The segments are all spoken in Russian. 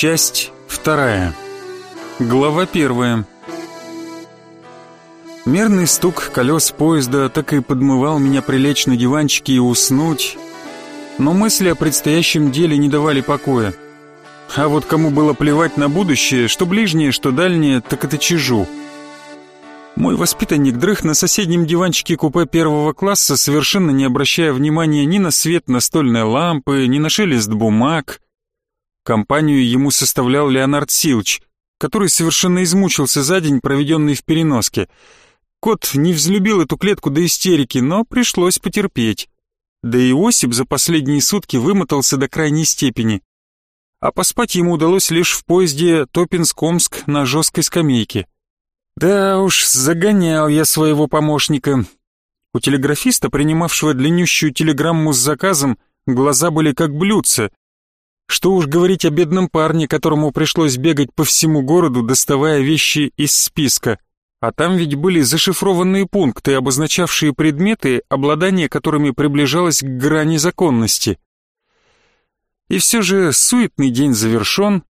Часть вторая. Глава первая. Мерный стук колес поезда так и подмывал меня прилечь на диванчике и уснуть, но мысли о предстоящем деле не давали покоя. А вот кому было плевать на будущее, что ближнее, что дальнее, так это чижу. Мой воспитанник дрых на соседнем диванчике купе первого класса, совершенно не обращая внимания ни на свет настольной лампы, ни на шелест бумаг. Компанию ему составлял Леонард Силч, который совершенно измучился за день, проведенный в переноске. Кот не взлюбил эту клетку до истерики, но пришлось потерпеть. Да и Осип за последние сутки вымотался до крайней степени. А поспать ему удалось лишь в поезде Топинск-Омск на жесткой скамейке. Да уж, загонял я своего помощника. У телеграфиста, принимавшего длиннющую телеграмму с заказом, глаза были как блюдца. Что уж говорить о бедном парне, которому пришлось бегать по всему городу, доставая вещи из списка. А там ведь были зашифрованные пункты, обозначавшие предметы, обладание которыми приближалось к грани законности. И все же суетный день завершен,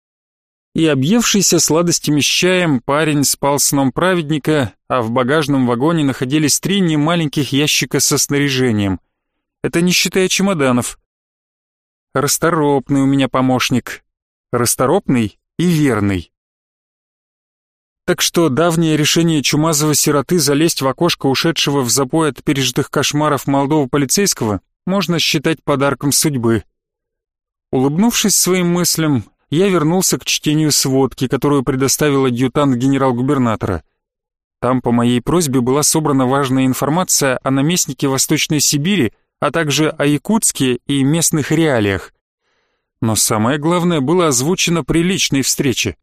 и объевшийся сладостями с чаем парень спал сном праведника, а в багажном вагоне находились три немаленьких ящика со снаряжением. Это не считая чемоданов. Расторопный у меня помощник. Расторопный и верный. Так что давнее решение чумазого сироты залезть в окошко ушедшего в запой от пережитых кошмаров молодого полицейского можно считать подарком судьбы. Улыбнувшись своим мыслям, я вернулся к чтению сводки, которую предоставил адъютант генерал-губернатора. Там по моей просьбе была собрана важная информация о наместнике Восточной Сибири, а также о Якутске и местных реалиях. Но самое главное было озвучено при личной встрече.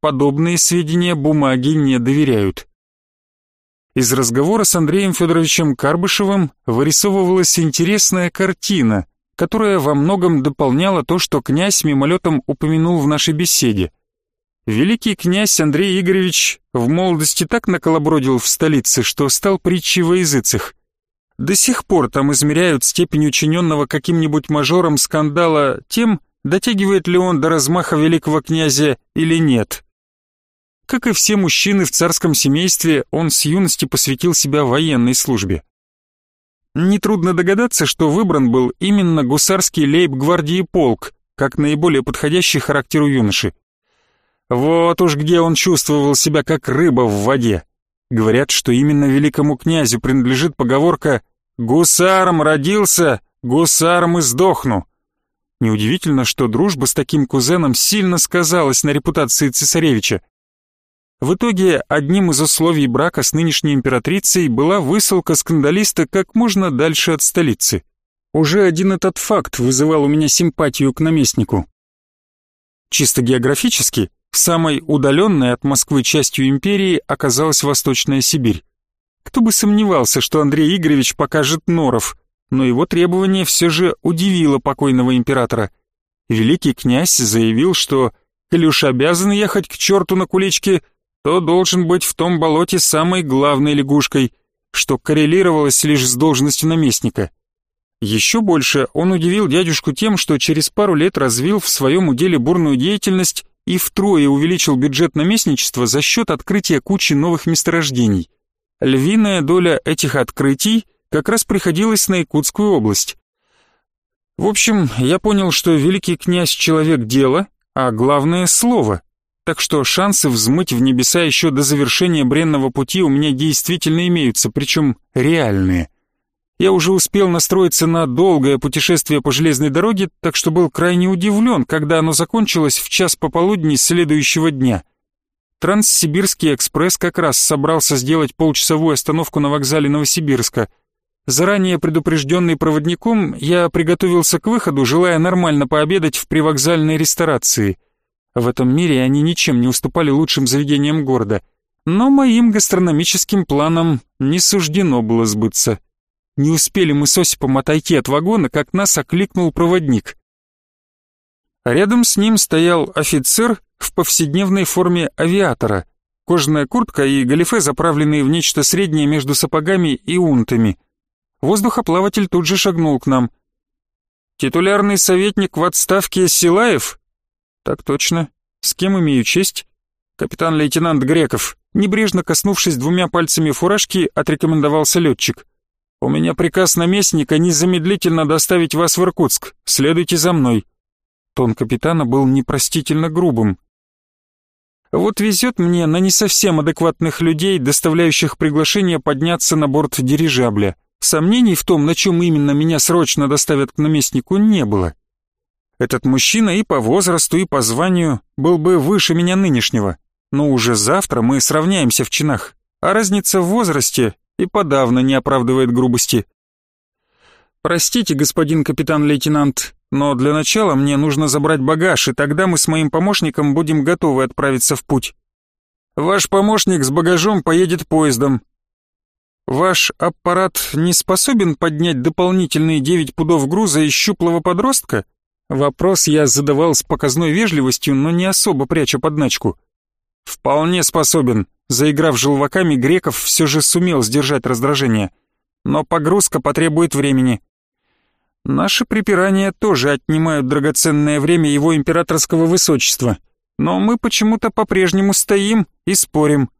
Подобные сведения бумаги не доверяют. Из разговора с Андреем Федоровичем Карбышевым вырисовывалась интересная картина – которая во многом дополняла то, что князь мимолетом упомянул в нашей беседе. Великий князь Андрей Игоревич в молодости так наколобродил в столице, что стал притчей во языцах. До сих пор там измеряют степень учиненного каким-нибудь мажором скандала тем, дотягивает ли он до размаха великого князя или нет. Как и все мужчины в царском семействе, он с юности посвятил себя военной службе. Нетрудно догадаться, что выбран был именно гусарский лейб-гвардии полк, как наиболее подходящий характеру юноши. Вот уж где он чувствовал себя как рыба в воде. Говорят, что именно великому князю принадлежит поговорка «Гусаром родился, гусаром и сдохну». Неудивительно, что дружба с таким кузеном сильно сказалась на репутации цесаревича. В итоге одним из условий брака с нынешней императрицей была высылка скандалиста как можно дальше от столицы. Уже один этот факт вызывал у меня симпатию к наместнику. Чисто географически, самой удаленной от Москвы частью империи оказалась Восточная Сибирь. Кто бы сомневался, что Андрей Игоревич покажет норов, но его требование все же удивило покойного императора. Великий князь заявил, что, коли уж обязан ехать к черту на куличке, то должен быть в том болоте самой главной лягушкой, что коррелировалось лишь с должностью наместника. Еще больше он удивил дядюшку тем, что через пару лет развил в своем уделе бурную деятельность и втрое увеличил бюджет наместничества за счет открытия кучи новых месторождений. Львиная доля этих открытий как раз приходилась на Якутскую область. В общем, я понял, что великий князь человек дела, а главное слово — так что шансы взмыть в небеса еще до завершения бренного пути у меня действительно имеются, причем реальные. Я уже успел настроиться на долгое путешествие по железной дороге, так что был крайне удивлен, когда оно закончилось в час пополудни следующего дня. Транссибирский экспресс как раз собрался сделать полчасовую остановку на вокзале Новосибирска. Заранее предупрежденный проводником, я приготовился к выходу, желая нормально пообедать в привокзальной ресторации — в этом мире они ничем не уступали лучшим заведениям города, но моим гастрономическим планам не суждено было сбыться. Не успели мы с Осипом отойти от вагона, как нас окликнул проводник. Рядом с ним стоял офицер в повседневной форме авиатора, кожаная куртка и галифе, заправленные в нечто среднее между сапогами и унтами. Воздухоплаватель тут же шагнул к нам. «Титулярный советник в отставке Силаев?» «Так точно», С кем имею честь? Капитан-лейтенант Греков, небрежно коснувшись двумя пальцами фуражки, отрекомендовался летчик. У меня приказ наместника незамедлительно доставить вас в Иркутск. Следуйте за мной. Тон капитана был непростительно грубым. Вот везет мне на не совсем адекватных людей, доставляющих приглашение подняться на борт дирижабля. Сомнений в том, на чем именно меня срочно доставят к наместнику, не было. Этот мужчина и по возрасту, и по званию был бы выше меня нынешнего, но уже завтра мы сравняемся в чинах, а разница в возрасте и подавно не оправдывает грубости. «Простите, господин капитан-лейтенант, но для начала мне нужно забрать багаж, и тогда мы с моим помощником будем готовы отправиться в путь. Ваш помощник с багажом поедет поездом. Ваш аппарат не способен поднять дополнительные девять пудов груза из щуплого подростка? Вопрос я задавал с показной вежливостью, но не особо пряча подначку. Вполне способен. Заиграв желваками, Греков все же сумел сдержать раздражение. Но погрузка потребует времени. Наши припирания тоже отнимают драгоценное время его императорского высочества, но мы почему-то по-прежнему стоим и спорим.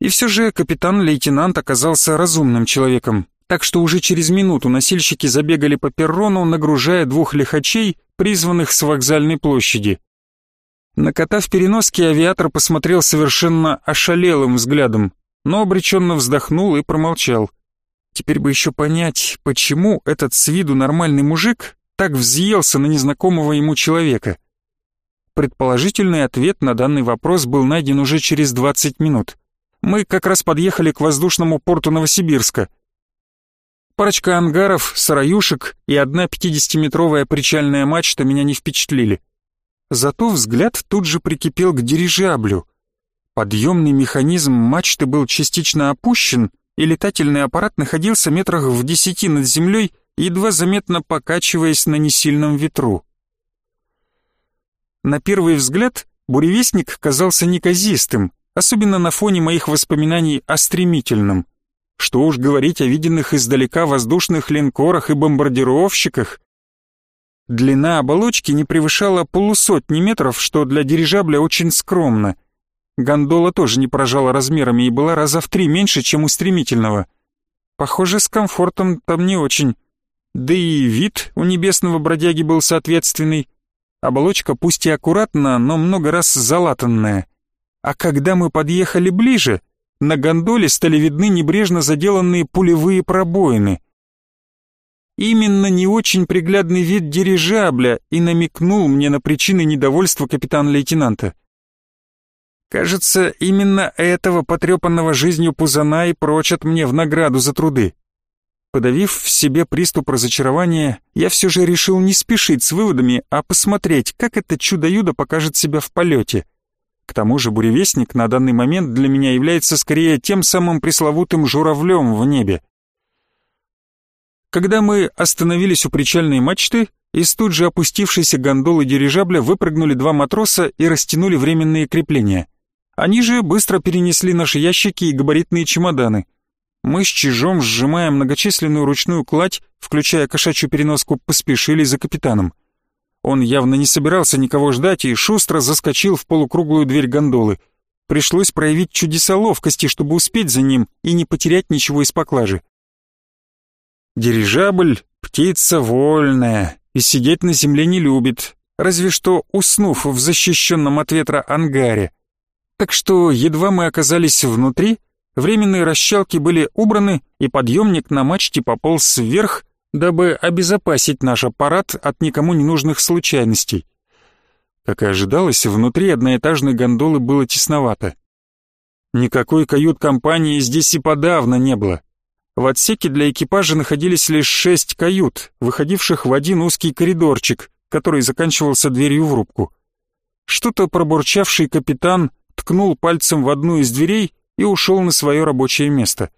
И все же капитан-лейтенант оказался разумным человеком, так что уже через минуту носильщики забегали по перрону, нагружая двух лихачей, призванных с вокзальной площади. На кота в переноске авиатор посмотрел совершенно ошалелым взглядом, но обреченно вздохнул и промолчал. Теперь бы еще понять, почему этот с виду нормальный мужик так взъелся на незнакомого ему человека. Предположительный ответ на данный вопрос был найден уже через 20 минут. Мы как раз подъехали к воздушному порту Новосибирска. Парочка ангаров, сараюшек и одна 50-метровая причальная мачта меня не впечатлили. Зато взгляд тут же прикипел к дирижаблю. Подъемный механизм мачты был частично опущен, и летательный аппарат находился метрах в десяти над землей, едва заметно покачиваясь на несильном ветру. На первый взгляд буревестник казался неказистым, особенно на фоне моих воспоминаний о стремительном. Что уж говорить о виденных издалека воздушных линкорах и бомбардировщиках. Длина оболочки не превышала полусотни метров, что для дирижабля очень скромно — Гондола тоже не поражала размерами и была раза в три меньше, чем у стремительного. Похоже, с комфортом там не очень. Да и вид у небесного бродяги был соответственный. Оболочка пусть и аккуратна, но много раз залатанная. А когда мы подъехали ближе, на гондоле стали видны небрежно заделанные пулевые пробоины. Именно не очень приглядный вид дирижабля и намекнул мне на причины недовольства капитана-лейтенанта. Кажется, именно этого потрепанного жизнью пузана и прочат мне в награду за труды. Подавив в себе приступ разочарования, я все же решил не спешить с выводами, а посмотреть, как это чудо-юдо покажет себя в полете. К тому же буревестник на данный момент для меня является скорее тем самым пресловутым журавлем в небе. Когда мы остановились у причальной мачты, из тут же опустившейся гондолы дирижабля выпрыгнули два матроса и растянули временные крепления — они же быстро перенесли наши ящики и габаритные чемоданы. Мы с чижом, сжимая многочисленную ручную кладь, включая кошачью переноску, поспешили за капитаном. Он явно не собирался никого ждать и шустро заскочил в полукруглую дверь гондолы. Пришлось проявить чудеса ловкости, чтобы успеть за ним и не потерять ничего из поклажи. Дирижабль — птица вольная и сидеть на земле не любит, разве что уснув в защищенном от ветра ангаре. Так что едва мы оказались внутри, временные расщелки были убраны, и подъемник на мачте пополз вверх, дабы обезопасить наш аппарат от никому не нужных случайностей. Как и ожидалось, внутри одноэтажной гондолы было тесновато. Никакой кают-компании здесь и подавно не было. В отсеке для экипажа находились лишь шесть кают, выходивших в один узкий коридорчик, который заканчивался дверью в рубку. Что-то пробурчавший капитан ткнул пальцем в одну из дверей и ушел на свое рабочее место.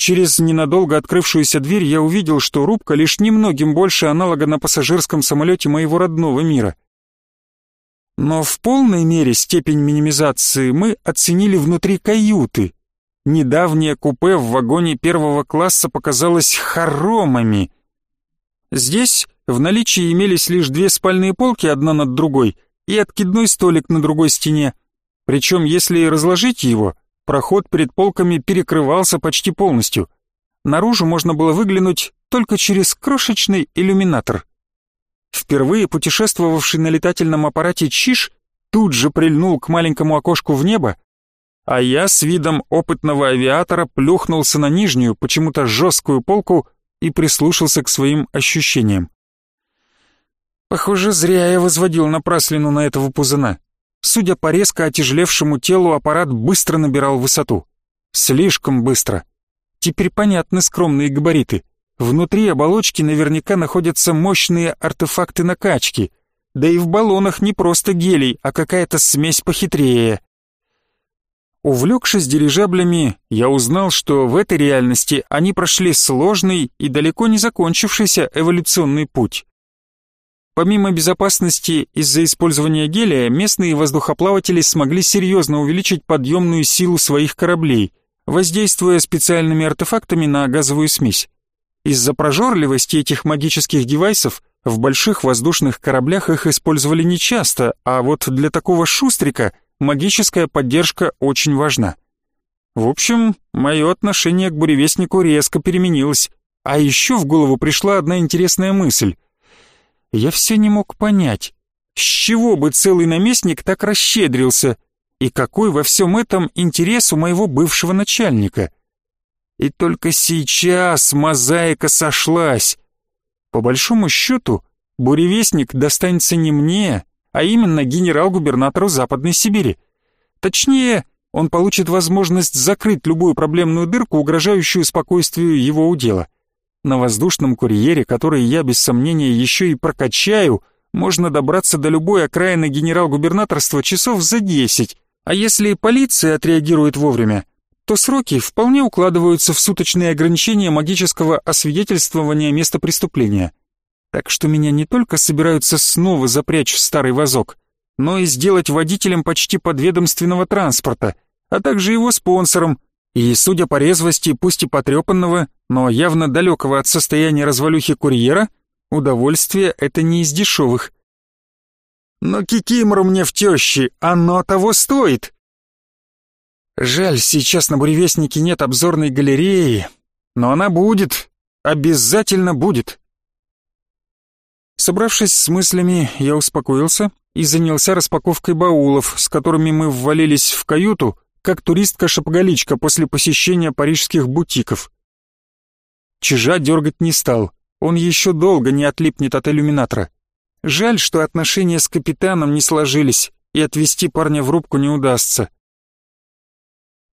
Через ненадолго открывшуюся дверь я увидел, что рубка лишь немногим больше аналога на пассажирском самолете моего родного мира. Но в полной мере степень минимизации мы оценили внутри каюты. Недавнее купе в вагоне первого класса показалось хоромами. Здесь в наличии имелись лишь две спальные полки одна над другой — и откидной столик на другой стене. Причем, если разложить его, проход перед полками перекрывался почти полностью. Наружу можно было выглянуть только через крошечный иллюминатор. Впервые путешествовавший на летательном аппарате Чиш тут же прильнул к маленькому окошку в небо, а я с видом опытного авиатора плюхнулся на нижнюю, почему-то жесткую полку и прислушался к своим ощущениям. Похоже, зря я возводил напраслину на этого пузана. Судя по резко отяжелевшему телу, аппарат быстро набирал высоту. Слишком быстро. Теперь понятны скромные габариты. Внутри оболочки наверняка находятся мощные артефакты накачки. Да и в баллонах не просто гелий, а какая-то смесь похитрее. Увлекшись дирижаблями, я узнал, что в этой реальности они прошли сложный и далеко не закончившийся эволюционный путь. Помимо безопасности из-за использования гелия, местные воздухоплаватели смогли серьезно увеличить подъемную силу своих кораблей, воздействуя специальными артефактами на газовую смесь. Из-за прожорливости этих магических девайсов в больших воздушных кораблях их использовали нечасто, а вот для такого шустрика магическая поддержка очень важна. В общем, мое отношение к буревестнику резко переменилось. А еще в голову пришла одна интересная мысль. Я все не мог понять, с чего бы целый наместник так расщедрился, и какой во всем этом интерес у моего бывшего начальника — и только сейчас мозаика сошлась. По большому счету, буревестник достанется не мне, а именно генерал-губернатору Западной Сибири. Точнее, он получит возможность закрыть любую проблемную дырку, угрожающую спокойствию его удела. На воздушном курьере, который я без сомнения еще и прокачаю, можно добраться до любой окраины генерал-губернаторства часов за десять, а если полиция отреагирует вовремя, то сроки вполне укладываются в суточные ограничения магического освидетельствования места преступления. Так что меня не только собираются снова запрячь в старый вазок, но и сделать водителем почти подведомственного транспорта, а также его спонсором, и, судя по резвости, пусть и потрепанного, но явно далекого от состояния развалюхи курьера, удовольствие это не из дешевых. Но кикимору мне в тещи, оно того стоит. Жаль, сейчас на буревестнике нет обзорной галереи, но она будет, обязательно будет. Собравшись с мыслями, я успокоился и занялся распаковкой баулов, с которыми мы ввалились в каюту, как туристка-шапоголичка после посещения парижских бутиков. Чижа дергать не стал, он еще долго не отлипнет от иллюминатора. Жаль, что отношения с капитаном не сложились, и отвезти парня в рубку не удастся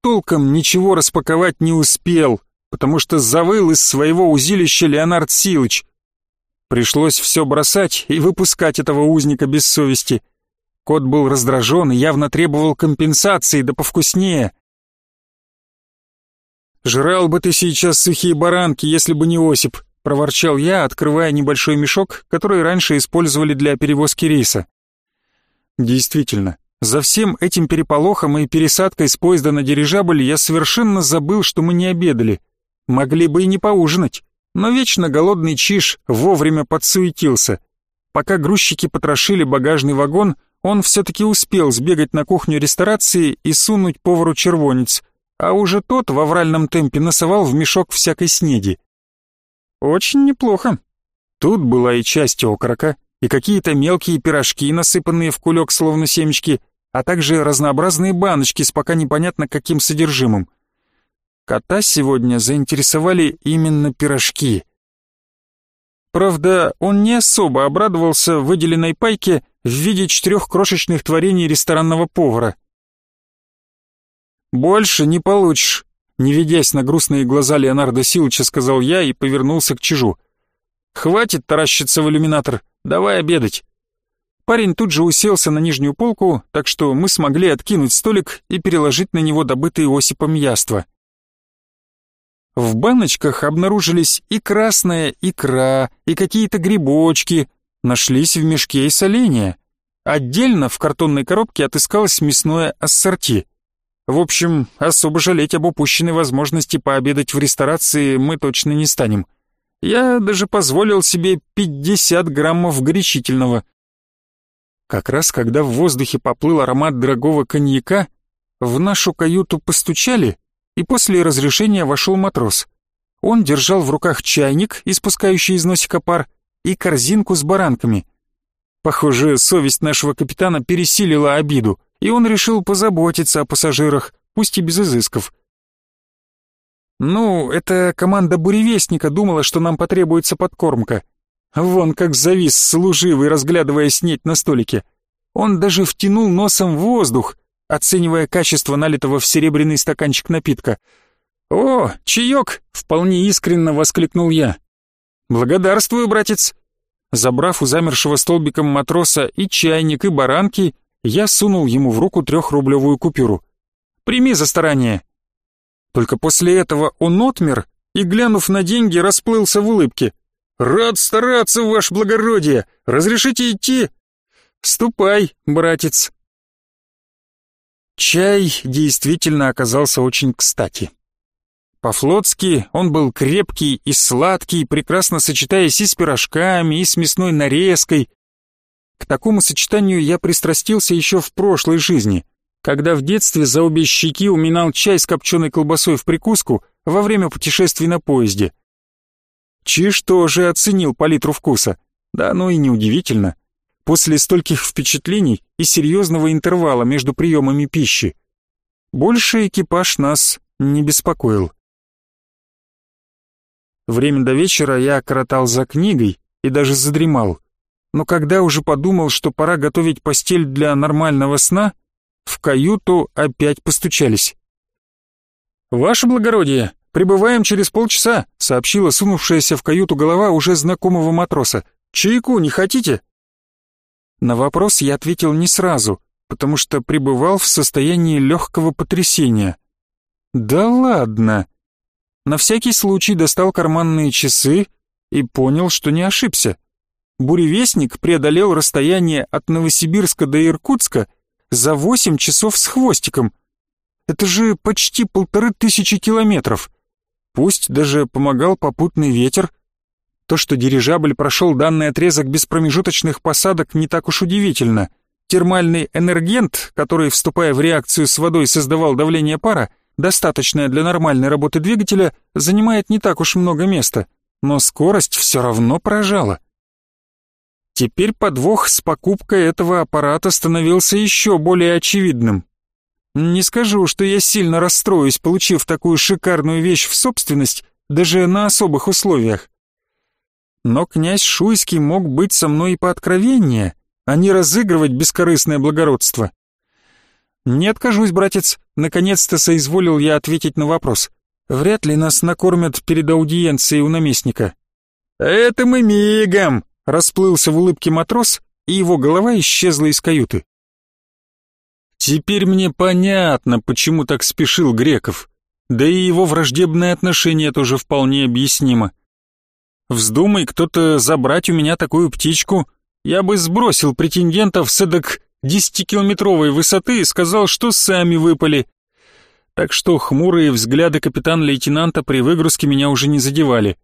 толком ничего распаковать не успел, потому что завыл из своего узилища Леонард Силыч. Пришлось все бросать и выпускать этого узника без совести. Кот был раздражен и явно требовал компенсации, да повкуснее. «Жрал бы ты сейчас сухие баранки, если бы не Осип», — проворчал я, открывая небольшой мешок, который раньше использовали для перевозки риса. Действительно, за всем этим переполохом и пересадкой с поезда на дирижабль я совершенно забыл, что мы не обедали. Могли бы и не поужинать, но вечно голодный Чиш вовремя подсуетился. Пока грузчики потрошили багажный вагон, он все-таки успел сбегать на кухню ресторации и сунуть повару червонец, а уже тот в авральном темпе носовал в мешок всякой снеди. Очень неплохо. Тут была и часть окорока, и какие-то мелкие пирожки, насыпанные в кулек словно семечки, а также разнообразные баночки с пока непонятно каким содержимым. Кота сегодня заинтересовали именно пирожки. Правда, он не особо обрадовался выделенной пайке в виде четырех крошечных творений ресторанного повара. «Больше не получишь», — не ведясь на грустные глаза Леонардо Силыча, сказал я и повернулся к чижу. «Хватит таращиться в иллюминатор, давай обедать». Парень тут же уселся на нижнюю полку, так что мы смогли откинуть столик и переложить на него добытые Осипом яства. В баночках обнаружились и красная икра, и какие-то грибочки, нашлись в мешке и соленья. Отдельно в картонной коробке отыскалось мясное ассорти. В общем, особо жалеть об упущенной возможности пообедать в ресторации мы точно не станем. Я даже позволил себе 50 граммов горячительного. Как раз когда в воздухе поплыл аромат дорогого коньяка, в нашу каюту постучали, и после разрешения вошел матрос. Он держал в руках чайник, испускающий из носика пар, и корзинку с баранками. Похоже, совесть нашего капитана пересилила обиду, и он решил позаботиться о пассажирах, пусть и без изысков. Ну, эта команда буревестника думала, что нам потребуется подкормка. Вон как завис служивый, разглядывая снеть на столике. Он даже втянул носом в воздух, оценивая качество налитого в серебряный стаканчик напитка. «О, чаек!» — вполне искренно воскликнул я. «Благодарствую, братец!» Забрав у замершего столбиком матроса и чайник, и баранки, я сунул ему в руку трехрублевую купюру. «Прими за старание!» Только после этого он отмер и, глянув на деньги, расплылся в улыбке. «Рад стараться, ваше благородие! Разрешите идти?» «Ступай, братец!» Чай действительно оказался очень кстати. По-флотски он был крепкий и сладкий, прекрасно сочетаясь и с пирожками, и с мясной нарезкой. К такому сочетанию я пристрастился еще в прошлой жизни, когда в детстве за обе щеки уминал чай с копченой колбасой в прикуску во время путешествий на поезде. Чиж тоже оценил палитру вкуса. Да, ну и неудивительно. После стольких впечатлений и серьезного интервала между приемами пищи. Больше экипаж нас не беспокоил. Время до вечера я коротал за книгой и даже задремал. Но когда уже подумал, что пора готовить постель для нормального сна, в каюту опять постучались. «Ваше благородие, прибываем через полчаса», сообщила сунувшаяся в каюту голова уже знакомого матроса. «Чайку не хотите?» На вопрос я ответил не сразу, потому что пребывал в состоянии легкого потрясения. «Да ладно!» На всякий случай достал карманные часы и понял, что не ошибся. Буревестник преодолел расстояние от Новосибирска до Иркутска за 8 часов с хвостиком. Это же почти полторы тысячи километров. Пусть даже помогал попутный ветер, то, что дирижабль прошел данный отрезок без промежуточных посадок, не так уж удивительно. Термальный энергент, который, вступая в реакцию с водой, создавал давление пара, достаточное для нормальной работы двигателя, занимает не так уж много места, но скорость все равно поражала. Теперь подвох с покупкой этого аппарата становился еще более очевидным. Не скажу, что я сильно расстроюсь, получив такую шикарную вещь в собственность, даже на особых условиях. Но князь Шуйский мог быть со мной и пооткровеннее, а не разыгрывать бескорыстное благородство. «Не откажусь, братец», — наконец-то соизволил я ответить на вопрос. «Вряд ли нас накормят перед аудиенцией у наместника». «Это мы мигом!» — расплылся в улыбке матрос, и его голова исчезла из каюты. Теперь мне понятно, почему так спешил Греков. Да и его враждебное отношение тоже вполне объяснимо. Вздумай кто-то забрать у меня такую птичку, я бы сбросил претендентов с эдак десятикилометровой высоты и сказал, что сами выпали. Так что хмурые взгляды капитан-лейтенанта при выгрузке меня уже не задевали.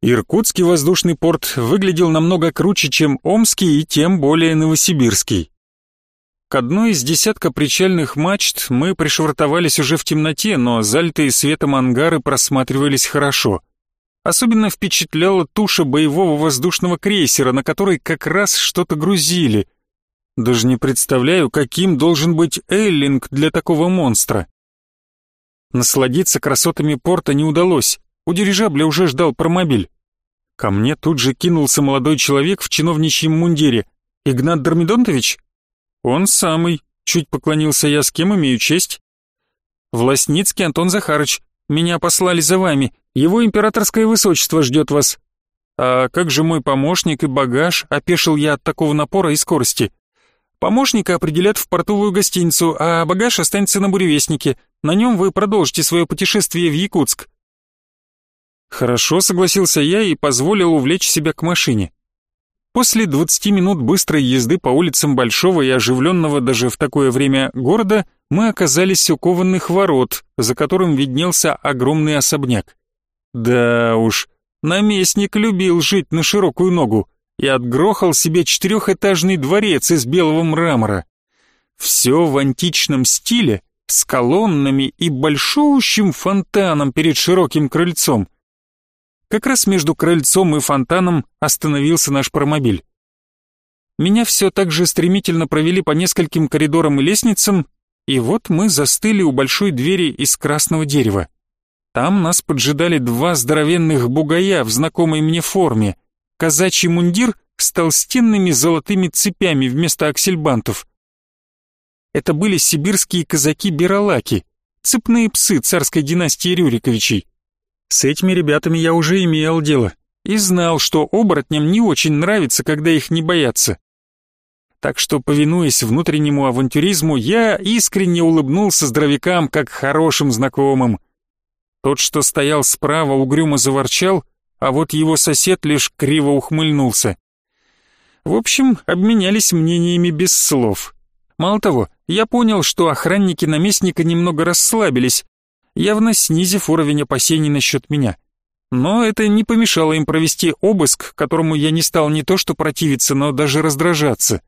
Иркутский воздушный порт выглядел намного круче, чем Омский и тем более Новосибирский. К одной из десятка причальных мачт мы пришвартовались уже в темноте, но залитые светом ангары просматривались хорошо. Особенно впечатляла туша боевого воздушного крейсера, на которой как раз что-то грузили. Даже не представляю, каким должен быть Эллинг для такого монстра. Насладиться красотами порта не удалось. У дирижабля уже ждал промобиль. Ко мне тут же кинулся молодой человек в чиновничьем мундире. Игнат Дормидонтович? Он самый. Чуть поклонился я, с кем имею честь. Властницкий Антон Захарыч. Меня послали за вами. Его императорское высочество ждет вас». «А как же мой помощник и багаж?» — опешил я от такого напора и скорости. «Помощника определят в портовую гостиницу, а багаж останется на буревестнике. На нем вы продолжите свое путешествие в Якутск». Хорошо, согласился я и позволил увлечь себя к машине. После 20 минут быстрой езды по улицам большого и оживленного даже в такое время города мы оказались у кованых ворот, за которым виднелся огромный особняк. Да уж, наместник любил жить на широкую ногу. И отгрохал себе четырехэтажный дворец из белого мрамора. Все в античном стиле, с колоннами и большущим фонтаном перед широким крыльцом. Как раз между крыльцом и фонтаном остановился наш промобиль. Меня все так же стремительно провели по нескольким коридорам и лестницам, и вот мы застыли у большой двери из красного дерева. Там нас поджидали два здоровенных бугая в знакомой мне форме, казачий мундир с толстенными золотыми цепями вместо аксельбантов. Это были сибирские казаки-биролаки, цепные псы царской династии Рюриковичей. С этими ребятами я уже имел дело и знал, что оборотням не очень нравится, когда их не боятся. Так что, повинуясь внутреннему авантюризму, я искренне улыбнулся здоровякам, как хорошим знакомым. Тот, что стоял справа, угрюмо заворчал, а вот его сосед лишь криво ухмыльнулся. В общем, обменялись мнениями без слов. Мало того, я понял, что охранники наместника немного расслабились, явно снизив уровень опасений насчет меня. Но это не помешало им провести обыск, которому я не стал не то что противиться, но даже раздражаться.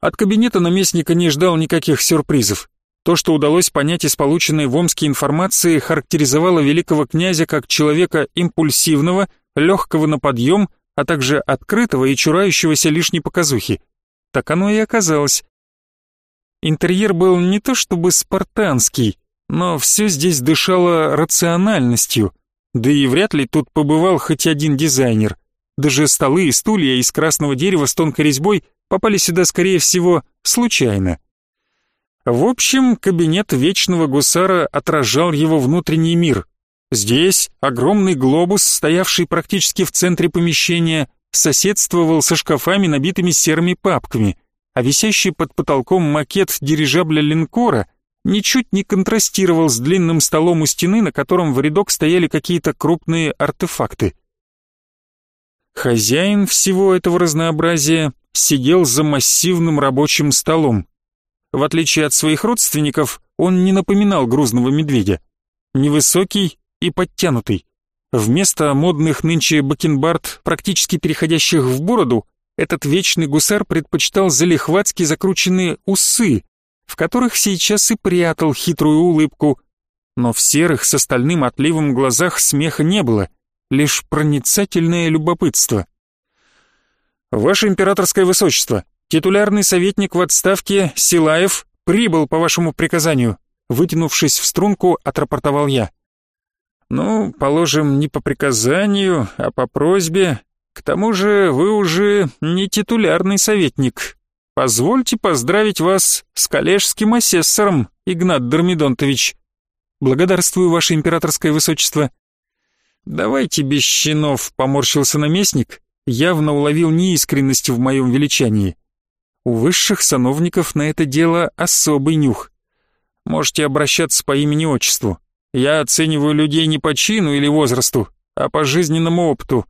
От кабинета наместника не ждал никаких сюрпризов. То, что удалось понять из полученной в Омске информации, характеризовало великого князя как человека импульсивного, легкого на подъем, а также открытого и чурающегося лишней показухи. Так оно и оказалось. Интерьер был не то чтобы спартанский, но все здесь дышало рациональностью, да и вряд ли тут побывал хоть один дизайнер. Даже столы и стулья из красного дерева с тонкой резьбой попали сюда, скорее всего, случайно. В общем, кабинет Вечного Гусара отражал его внутренний мир. Здесь огромный глобус, стоявший практически в центре помещения, соседствовал со шкафами, набитыми серыми папками, а висящий под потолком макет дирижабля линкора ничуть не контрастировал с длинным столом у стены, на котором в рядок стояли какие-то крупные артефакты. Хозяин всего этого разнообразия сидел за массивным рабочим столом. В отличие от своих родственников, он не напоминал грузного медведя. Невысокий и подтянутый. Вместо модных нынче бакенбард, практически переходящих в бороду, этот вечный гусар предпочитал залихватски закрученные усы, в которых сейчас и прятал хитрую улыбку. Но в серых с остальным отливом глазах смеха не было, лишь проницательное любопытство. «Ваше императорское высочество», Титулярный советник в отставке Силаев прибыл по вашему приказанию. Вытянувшись в струнку, отрапортовал я. Ну, положим, не по приказанию, а по просьбе. К тому же вы уже не титулярный советник. Позвольте поздравить вас с коллежским асессором, Игнат Дормидонтович. Благодарствую, ваше императорское высочество. Давайте без щенов, поморщился наместник, явно уловил неискренность в моем величании. У высших сановников на это дело особый нюх. Можете обращаться по имени-отчеству. Я оцениваю людей не по чину или возрасту, а по жизненному опыту.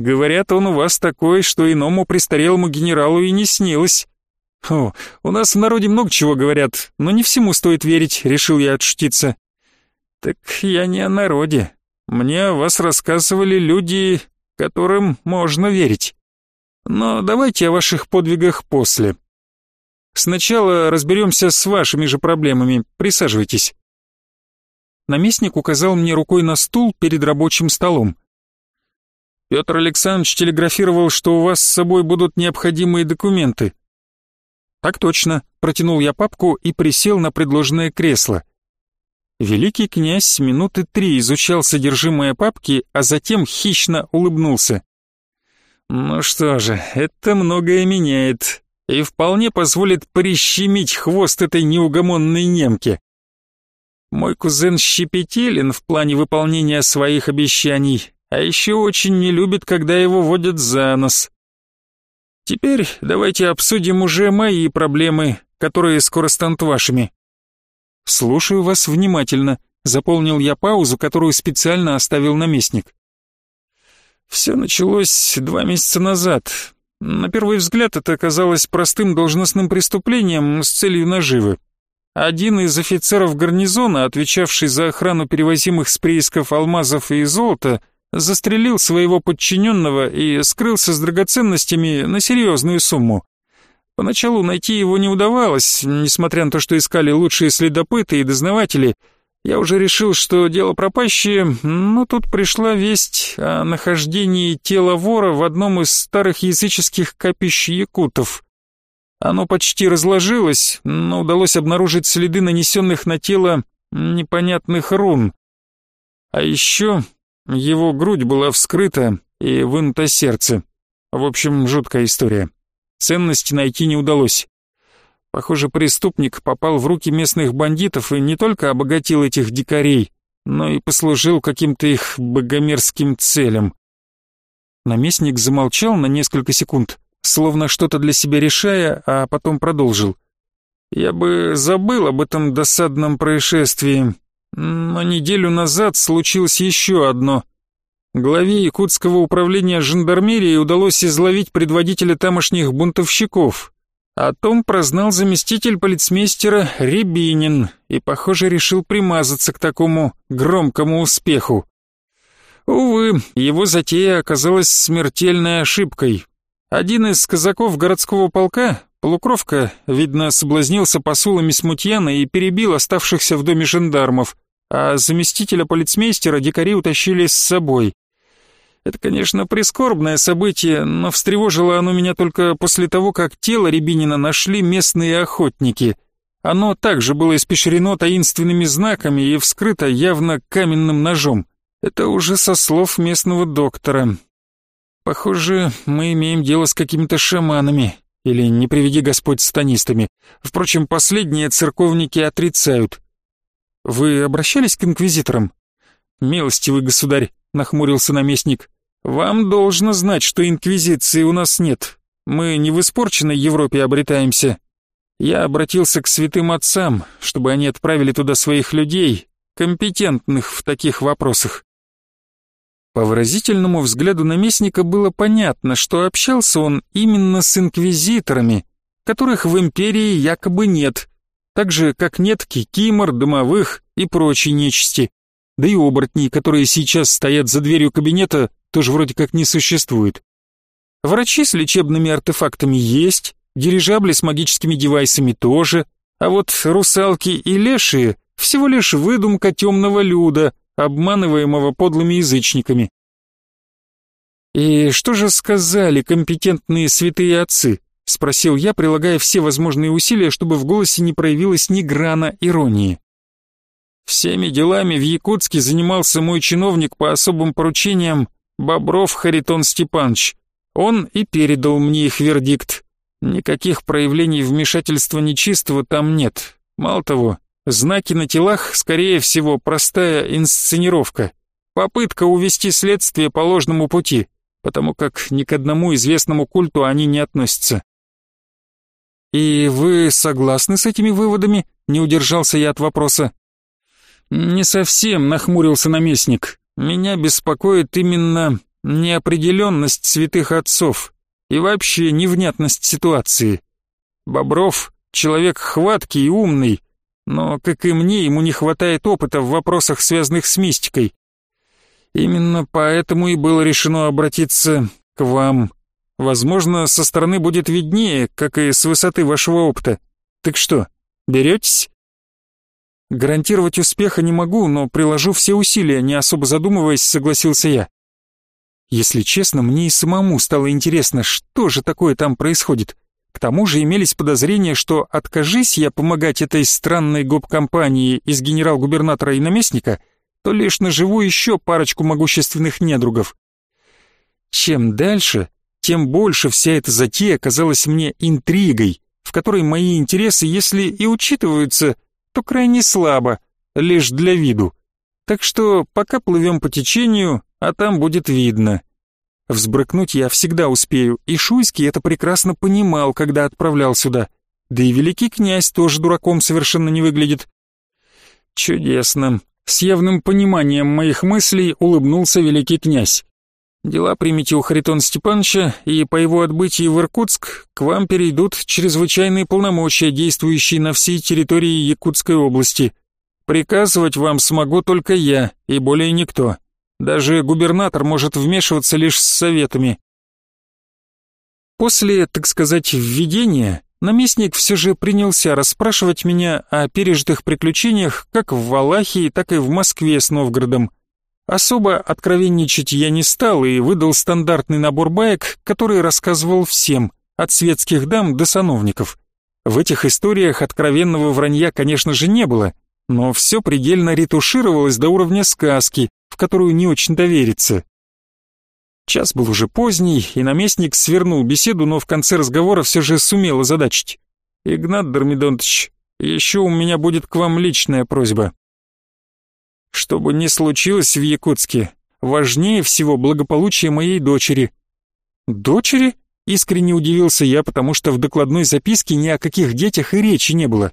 Говорят, он у вас такой, что иному престарелому генералу и не снилось. О, у нас в народе много чего говорят, но не всему стоит верить, решил я отшутиться. Так я не о народе. Мне о вас рассказывали люди, которым можно верить. Но давайте о ваших подвигах после. Сначала разберемся с вашими же проблемами. Присаживайтесь. Наместник указал мне рукой на стул перед рабочим столом. Петр Александрович телеграфировал, что у вас с собой будут необходимые документы. Так точно, протянул я папку и присел на предложенное кресло. Великий князь минуты три изучал содержимое папки, а затем хищно улыбнулся. Ну что же, это многое меняет и вполне позволит прищемить хвост этой неугомонной немке. Мой кузен щепетилен в плане выполнения своих обещаний, а еще очень не любит, когда его водят за нос. Теперь давайте обсудим уже мои проблемы, которые скоро станут вашими. Слушаю вас внимательно, заполнил я паузу, которую специально оставил наместник. Все началось два месяца назад. На первый взгляд это оказалось простым должностным преступлением с целью наживы. Один из офицеров гарнизона, отвечавший за охрану перевозимых с приисков алмазов и золота, застрелил своего подчиненного и скрылся с драгоценностями на серьезную сумму. Поначалу найти его не удавалось, несмотря на то, что искали лучшие следопыты и дознаватели. Я уже решил, что дело пропащее, но тут пришла весть о нахождении тела вора в одном из старых языческих капищ якутов. Оно почти разложилось, но удалось обнаружить следы нанесенных на тело непонятных рун. А еще его грудь была вскрыта и вынуто сердце. В общем, жуткая история. Ценности найти не удалось. Похоже, преступник попал в руки местных бандитов и не только обогатил этих дикарей, но и послужил каким-то их богомерзким целям. Наместник замолчал на несколько секунд, словно что-то для себя решая, а потом продолжил. «Я бы забыл об этом досадном происшествии, но неделю назад случилось еще одно. Главе Якутского управления жандармерии удалось изловить предводителя тамошних бунтовщиков. О том прознал заместитель полицмейстера Рябинин и, похоже, решил примазаться к такому громкому успеху. Увы, его затея оказалась смертельной ошибкой. Один из казаков городского полка, полукровка, видно, соблазнился посулами смутьяна и перебил оставшихся в доме жандармов, а заместителя полицмейстера дикари утащили с собой. Это, конечно, прискорбное событие, но встревожило оно меня только после того, как тело Рябинина нашли местные охотники. Оно также было испещрено таинственными знаками и вскрыто явно каменным ножом. Это уже со слов местного доктора. Похоже, мы имеем дело с какими-то шаманами, или, не приведи Господь, станистами. Впрочем, последние церковники отрицают. Вы обращались к инквизиторам? Милостивый государь, нахмурился наместник. Вам должно знать, что инквизиции у нас нет. Мы не в испорченной Европе обретаемся. Я обратился к святым отцам, чтобы они отправили туда своих людей, компетентных в таких вопросах. По выразительному взгляду наместника было понятно, что общался он именно с инквизиторами, которых в империи якобы нет, так же, как нет кикимор, домовых и прочей нечисти. Да и оборотней, которые сейчас стоят за дверью кабинета, тоже вроде как не существует. Врачи с лечебными артефактами есть, дирижабли с магическими девайсами тоже, а вот русалки и лешие — всего лишь выдумка темного люда, обманываемого подлыми язычниками. «И что же сказали компетентные святые отцы?» — спросил я, прилагая все возможные усилия, чтобы в голосе не проявилось ни грана иронии. «Всеми делами в Якутске занимался мой чиновник по особым поручениям Бобров Харитон Степанович. Он и передал мне их вердикт. Никаких проявлений вмешательства нечистого там нет. Мало того, Знаки на телах, скорее всего, простая инсценировка. Попытка увести следствие по ложному пути, потому как ни к одному известному культу они не относятся. «И вы согласны с этими выводами?» — не удержался я от вопроса. «Не совсем», — нахмурился наместник. «Меня беспокоит именно неопределенность святых отцов и вообще невнятность ситуации. Бобров — человек хваткий и умный, но, как и мне, ему не хватает опыта в вопросах, связанных с мистикой. Именно поэтому и было решено обратиться к вам. Возможно, со стороны будет виднее, как и с высоты вашего опыта. Так что, беретесь? Гарантировать успеха не могу, но приложу все усилия, не особо задумываясь, согласился я. Если честно, мне и самому стало интересно, что же такое там происходит. К тому же имелись подозрения, что откажись я помогать этой странной гоп-компании из генерал-губернатора и наместника, то лишь наживу еще парочку могущественных недругов. Чем дальше, тем больше вся эта затея казалась мне интригой, в которой мои интересы, если и учитываются, то крайне слабо, лишь для виду. Так что пока плывем по течению, а там будет видно. Взбрыкнуть я всегда успею, и Шуйский это прекрасно понимал, когда отправлял сюда. Да и великий князь тоже дураком совершенно не выглядит. Чудесно. С явным пониманием моих мыслей улыбнулся великий князь. Дела примите у Харитона Степановича, и по его отбытии в Иркутск к вам перейдут чрезвычайные полномочия, действующие на всей территории Якутской области. Приказывать вам смогу только я, и более никто. Даже губернатор может вмешиваться лишь с советами. После, так сказать, введения, наместник все же принялся расспрашивать меня о пережитых приключениях как в Валахии, так и в Москве с Новгородом. Особо откровенничать я не стал и выдал стандартный набор баек, который рассказывал всем, от светских дам до сановников. В этих историях откровенного вранья, конечно же, не было, но все предельно ретушировалось до уровня сказки, в которую не очень довериться. Час был уже поздний, и наместник свернул беседу, но в конце разговора все же сумел озадачить. «Игнат Дормидонтович, еще у меня будет к вам личная просьба. Что бы ни случилось в Якутске, важнее всего благополучие моей дочери». «Дочери?» — искренне удивился я, потому что в докладной записке ни о каких детях и речи не было.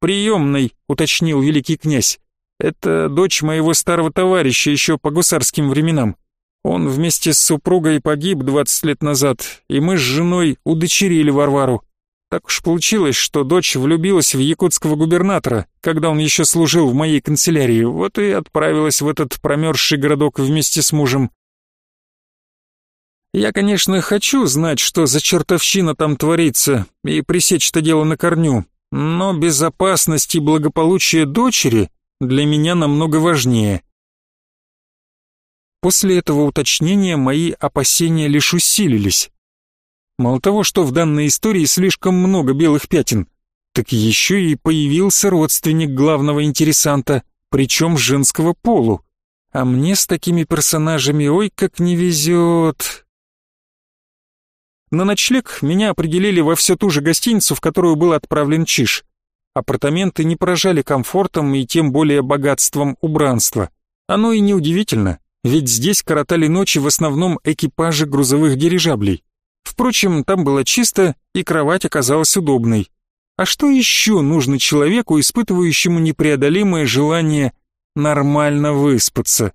«Приемной», — уточнил великий князь. «Это дочь моего старого товарища еще по гусарским временам. Он вместе с супругой погиб 20 лет назад, и мы с женой удочерили Варвару. Так уж получилось, что дочь влюбилась в якутского губернатора, когда он еще служил в моей канцелярии, вот и отправилась в этот промерзший городок вместе с мужем. Я, конечно, хочу знать, что за чертовщина там творится, и пресечь это дело на корню, но безопасность и благополучие дочери для меня намного важнее. После этого уточнения мои опасения лишь усилились. Мало того, что в данной истории слишком много белых пятен, так еще и появился родственник главного интересанта, причем женского полу. А мне с такими персонажами ой как не везет. На ночлег меня определили во всю ту же гостиницу, в которую был отправлен Чиш. Апартаменты не поражали комфортом и тем более богатством убранства. Оно и неудивительно ведь здесь коротали ночи в основном экипажи грузовых дирижаблей. Впрочем, там было чисто, и кровать оказалась удобной. А что еще нужно человеку, испытывающему непреодолимое желание нормально выспаться?